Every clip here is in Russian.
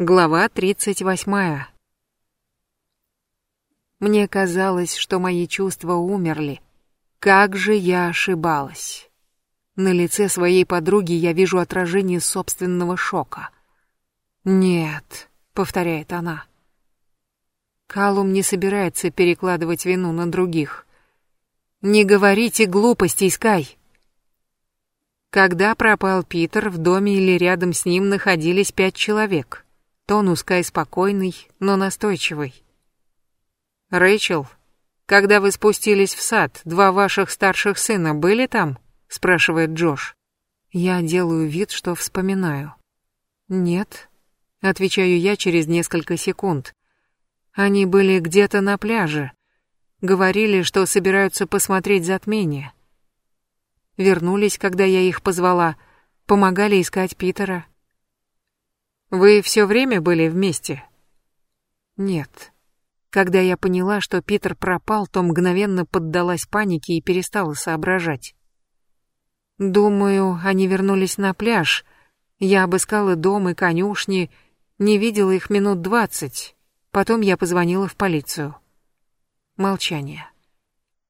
Глава 38. Мне казалось, что мои чувства умерли. Как же я ошибалась. На лице своей подруги я вижу отражение собственного шока. «Нет», — повторяет она. Калум не собирается перекладывать вину на других. «Не говорите глупостей, Скай!» Когда пропал Питер, в доме или рядом с ним находились пять человек. Тон у Скай спокойный, но настойчивый. «Рэйчел, когда вы спустились в сад, два ваших старших сына были там?» — спрашивает Джош. Я делаю вид, что вспоминаю. «Нет», — отвечаю я через несколько секунд. «Они были где-то на пляже. Говорили, что собираются посмотреть затмение. Вернулись, когда я их позвала, помогали искать Питера. Вы все время были вместе? Нет. Когда я поняла, что Питер пропал, то мгновенно поддалась панике и перестала соображать. Думаю, они вернулись на пляж. Я обыскала дом и конюшни, не видела их минут двадцать. Потом я позвонила в полицию. Молчание.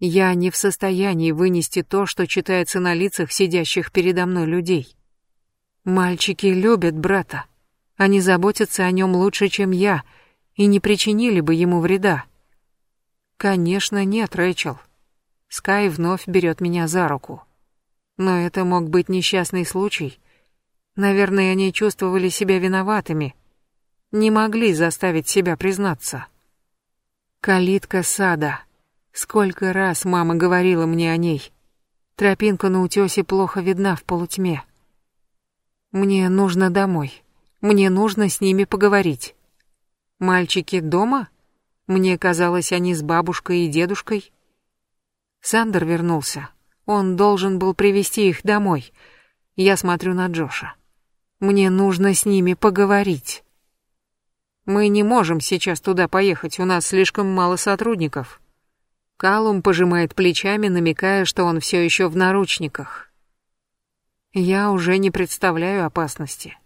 Я не в состоянии вынести то, что читается на лицах сидящих передо мной людей. Мальчики любят брата. Они заботятся о нем лучше, чем я, и не причинили бы ему вреда. Конечно, нет, Рэйчел. Скай вновь берет меня за руку. Но это мог быть несчастный случай. Наверное, они чувствовали себя виноватыми. Не могли заставить себя признаться. Калитка сада. Сколько раз мама говорила мне о ней. Тропинка на утёсе плохо видна в полутьме. Мне нужно домой. Мне нужно с ними поговорить. Мальчики дома? Мне казалось, они с бабушкой и дедушкой. Сандер вернулся. Он должен был привести их домой. Я смотрю на Джоша. Мне нужно с ними поговорить. Мы не можем сейчас туда поехать, у нас слишком мало сотрудников. Калум пожимает плечами, намекая, что он все еще в наручниках. Я уже не представляю опасности.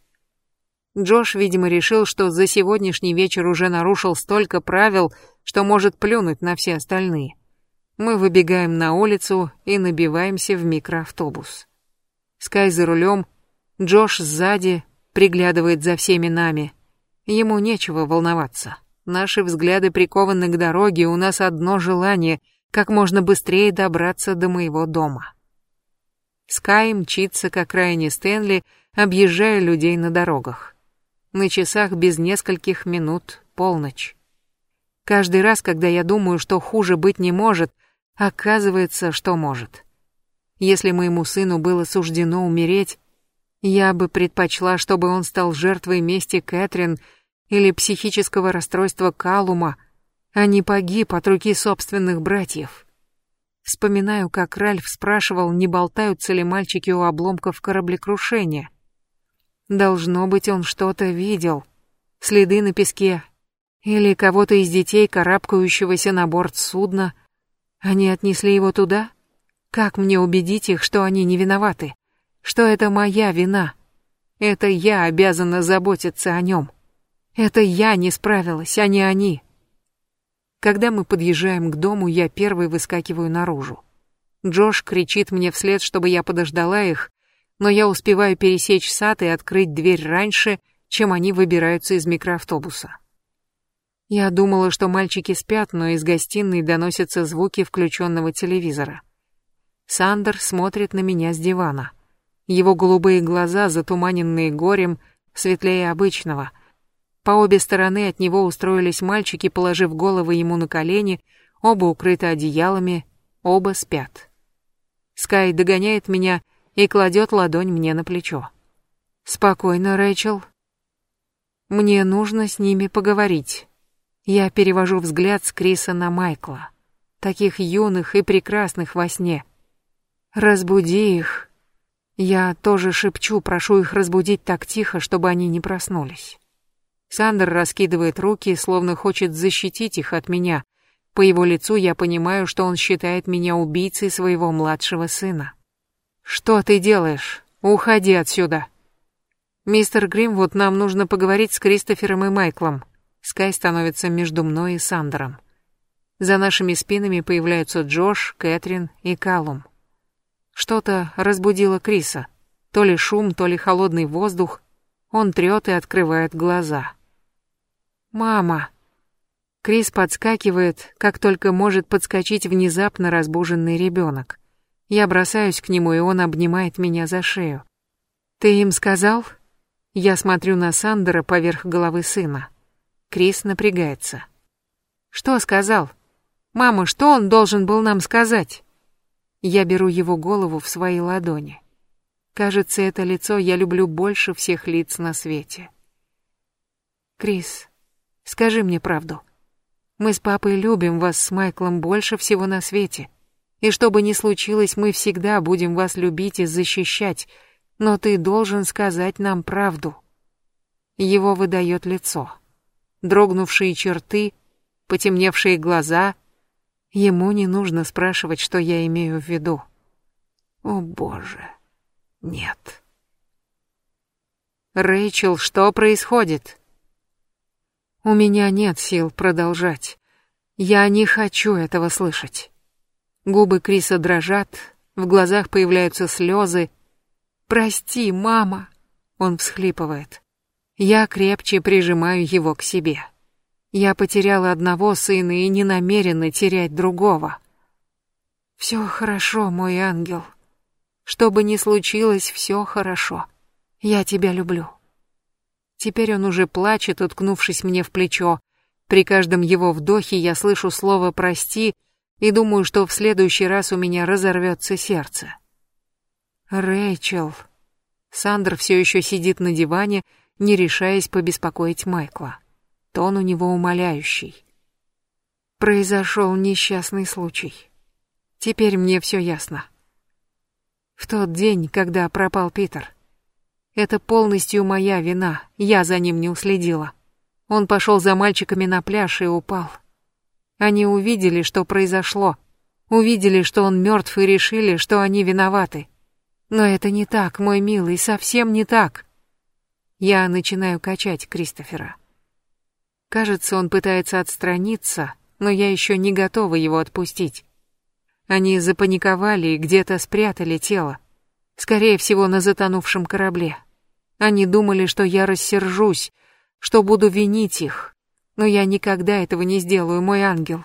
Джош, видимо, решил, что за сегодняшний вечер уже нарушил столько правил, что может плюнуть на все остальные. Мы выбегаем на улицу и набиваемся в микроавтобус. Скай за рулем, Джош сзади, приглядывает за всеми нами. Ему нечего волноваться. Наши взгляды прикованы к дороге, у нас одно желание — как можно быстрее добраться до моего дома. Скай мчится к окраине Стэнли, объезжая людей на дорогах. На часах без нескольких минут полночь. Каждый раз, когда я думаю, что хуже быть не может, оказывается, что может. Если моему сыну было суждено умереть, я бы предпочла, чтобы он стал жертвой мести Кэтрин или психического расстройства Калума, а не погиб от руки собственных братьев. Вспоминаю, как Ральф спрашивал, не болтаются ли мальчики у обломков кораблекрушения. Должно быть, он что-то видел. Следы на песке. Или кого-то из детей, карабкающегося на борт судна. Они отнесли его туда? Как мне убедить их, что они не виноваты? Что это моя вина? Это я обязана заботиться о нем. Это я не справилась, а не они. Когда мы подъезжаем к дому, я первый выскакиваю наружу. Джош кричит мне вслед, чтобы я подождала их, но я успеваю пересечь сад и открыть дверь раньше, чем они выбираются из микроавтобуса. Я думала, что мальчики спят, но из гостиной доносятся звуки включенного телевизора. Сандер смотрит на меня с дивана. Его голубые глаза, затуманенные горем, светлее обычного. По обе стороны от него устроились мальчики, положив головы ему на колени, оба укрыты одеялами, оба спят. Скай догоняет меня и кладет ладонь мне на плечо. «Спокойно, Рэйчел. Мне нужно с ними поговорить». Я перевожу взгляд с Криса на Майкла, таких юных и прекрасных во сне. «Разбуди их». Я тоже шепчу, прошу их разбудить так тихо, чтобы они не проснулись. Сандер раскидывает руки, словно хочет защитить их от меня. По его лицу я понимаю, что он считает меня убийцей своего младшего сына. «Что ты делаешь? Уходи отсюда!» «Мистер Гримвуд, нам нужно поговорить с Кристофером и Майклом». Скай становится между мной и Сандером. За нашими спинами появляются Джош, Кэтрин и Калум. Что-то разбудило Криса. То ли шум, то ли холодный воздух. Он трёт и открывает глаза. «Мама!» Крис подскакивает, как только может подскочить внезапно разбуженный ребенок. Я бросаюсь к нему, и он обнимает меня за шею. «Ты им сказал?» Я смотрю на Сандера поверх головы сына. Крис напрягается. «Что сказал? Мама, что он должен был нам сказать?» Я беру его голову в свои ладони. Кажется, это лицо я люблю больше всех лиц на свете. «Крис, скажи мне правду. Мы с папой любим вас с Майклом больше всего на свете. И что бы ни случилось, мы всегда будем вас любить и защищать, но ты должен сказать нам правду». Его выдает лицо дрогнувшие черты, потемневшие глаза. Ему не нужно спрашивать, что я имею в виду. О, боже, нет. Рэйчел, что происходит? У меня нет сил продолжать. Я не хочу этого слышать. Губы Криса дрожат, в глазах появляются слезы. «Прости, мама!» Он всхлипывает. Я крепче прижимаю его к себе. Я потеряла одного сына и не намерена терять другого. Все хорошо, мой ангел. Что бы ни случилось, все хорошо. Я тебя люблю. Теперь он уже плачет, уткнувшись мне в плечо. При каждом его вдохе я слышу слово «прости» и думаю, что в следующий раз у меня разорвется сердце. Рэйчел. Сандр все еще сидит на диване, не решаясь побеспокоить Майкла. Тон у него умоляющий. Произошел несчастный случай. Теперь мне все ясно. В тот день, когда пропал Питер. Это полностью моя вина, я за ним не уследила. Он пошел за мальчиками на пляж и упал. Они увидели, что произошло, увидели, что он мертв и решили, что они виноваты. Но это не так, мой милый, совсем не так. Я начинаю качать Кристофера. Кажется, он пытается отстраниться, но я еще не готова его отпустить. Они запаниковали и где-то спрятали тело. Скорее всего, на затонувшем корабле. Они думали, что я рассержусь, что буду винить их. Но я никогда этого не сделаю, мой ангел.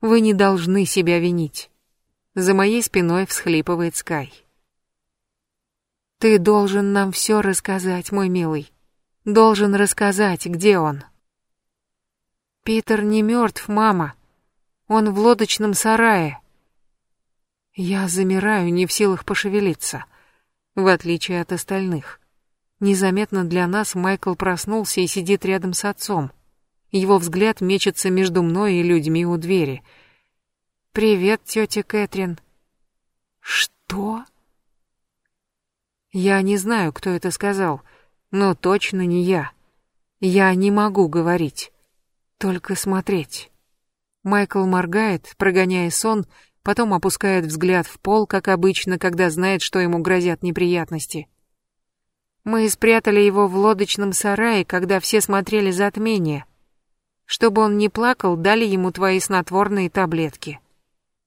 Вы не должны себя винить. За моей спиной всхлипывает Скай. Ты должен нам все рассказать, мой милый. Должен рассказать, где он. Питер не мертв, мама. Он в лодочном сарае. Я замираю, не в силах пошевелиться, в отличие от остальных. Незаметно для нас Майкл проснулся и сидит рядом с отцом. Его взгляд мечется между мной и людьми у двери. «Привет, тетя Кэтрин». «Что?» Я не знаю, кто это сказал, но точно не я. Я не могу говорить, только смотреть. Майкл моргает, прогоняя сон, потом опускает взгляд в пол, как обычно, когда знает, что ему грозят неприятности. Мы спрятали его в лодочном сарае, когда все смотрели затмение. Чтобы он не плакал, дали ему твои снотворные таблетки.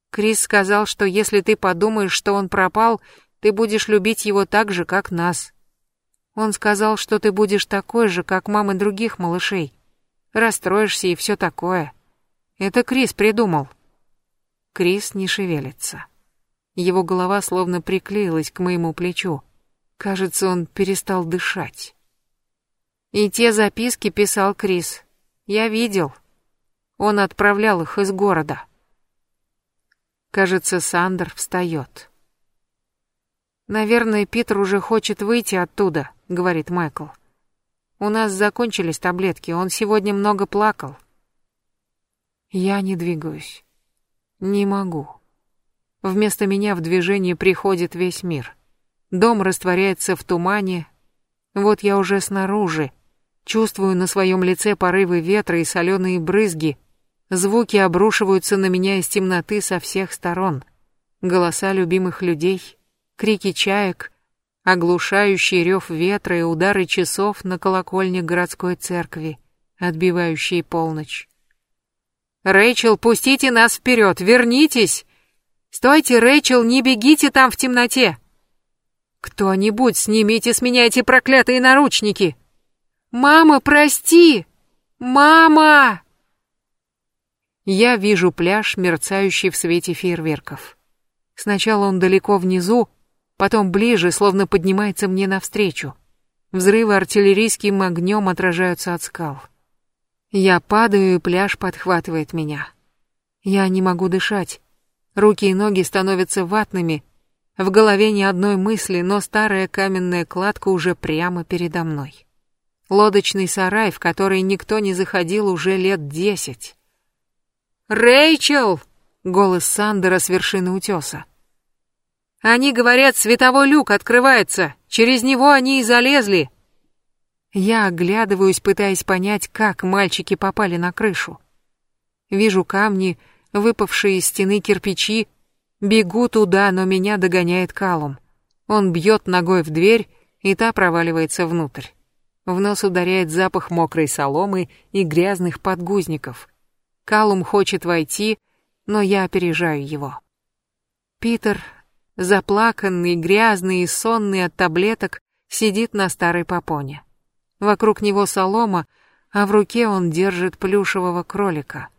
Крис сказал, что если ты подумаешь, что он пропал, ты будешь любить его так же, как нас. Он сказал, что ты будешь такой же, как мамы других малышей. Расстроишься и все такое. Это Крис придумал. Крис не шевелится. Его голова словно приклеилась к моему плечу. Кажется, он перестал дышать. И те записки писал Крис. Я видел. Он отправлял их из города. Кажется, Сандер встает. Наверное, Питер уже хочет выйти оттуда, говорит Майкл. У нас закончились таблетки, он сегодня много плакал. Я не двигаюсь. Не могу. Вместо меня в движение приходит весь мир. Дом растворяется в тумане. Вот я уже снаружи. Чувствую на своем лице порывы ветра и соленые брызги. Звуки обрушиваются на меня из темноты со всех сторон. Голоса любимых людей — крики чаек, оглушающий рев ветра и удары часов на колокольне городской церкви, отбивающие полночь. «Рэйчел, пустите нас вперед! Вернитесь! Стойте, Рэйчел, не бегите там в темноте! Кто-нибудь, снимите с меня эти проклятые наручники! Мама, прости! Мама!» Я вижу пляж, мерцающий в свете фейерверков. Сначала он далеко внизу, потом ближе, словно поднимается мне навстречу. Взрывы артиллерийским огнем отражаются от скал. Я падаю, и пляж подхватывает меня. Я не могу дышать. Руки и ноги становятся ватными. В голове ни одной мысли, но старая каменная кладка уже прямо передо мной. Лодочный сарай, в который никто не заходил уже лет десять. «Рэйчел!» — голос Сандера с вершины утеса. Они говорят, световой люк открывается, через него они и залезли. Я оглядываюсь, пытаясь понять, как мальчики попали на крышу. Вижу камни, выпавшие из стены кирпичи, бегу туда, но меня догоняет Калум. Он бьет ногой в дверь, и та проваливается внутрь. В нос ударяет запах мокрой соломы и грязных подгузников. Калум хочет войти, но я опережаю его. Питер заплаканный, грязный и сонный от таблеток, сидит на старой попоне. Вокруг него солома, а в руке он держит плюшевого кролика.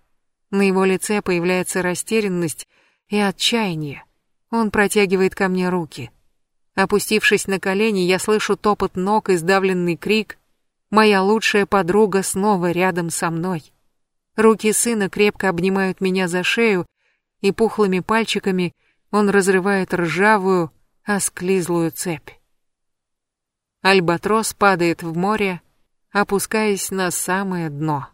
На его лице появляется растерянность и отчаяние. Он протягивает ко мне руки. Опустившись на колени, я слышу топот ног и сдавленный крик. Моя лучшая подруга снова рядом со мной. Руки сына крепко обнимают меня за шею, и пухлыми пальчиками он разрывает ржавую, осклизлую цепь. Альбатрос падает в море, опускаясь на самое дно.